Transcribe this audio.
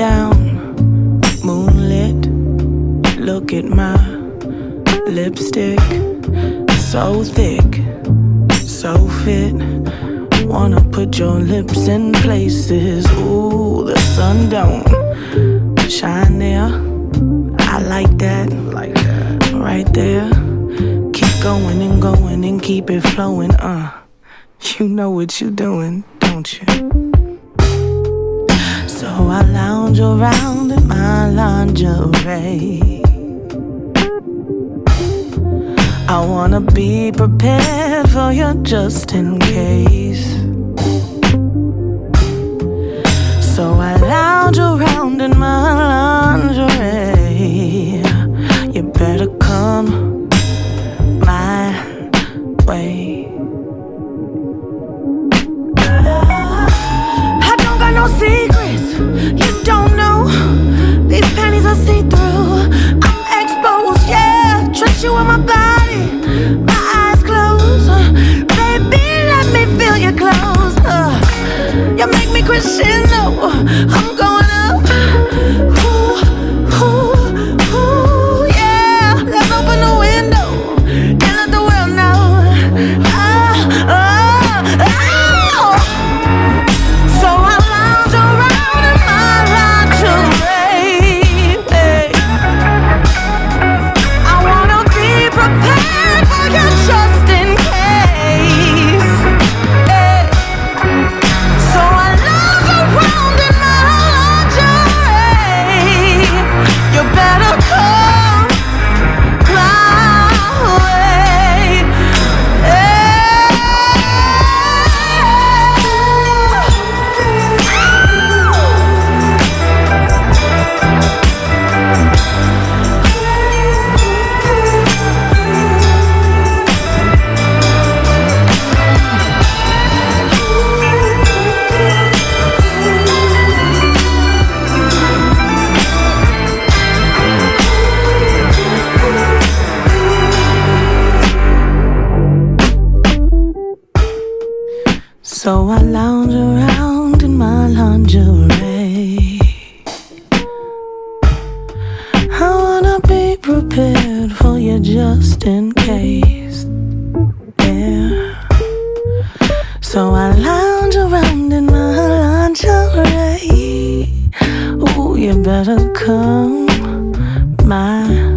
down, moonlit. Look at my lipstick, so thick, so fit. Wanna put your lips in places. Ooh, the sun don't shine there. I like that, like that, right there. Keep going and going and keep it flowing. Uh, you know what you're doing, don't you? So I lounge around in my lingerie. I wanna be prepared for you just in case. So I lounge around in my With my body. So I lounge around in my lingerie. I wanna be prepared for you just in case. Yeah. So I lounge around in my lingerie. Ooh, you better come my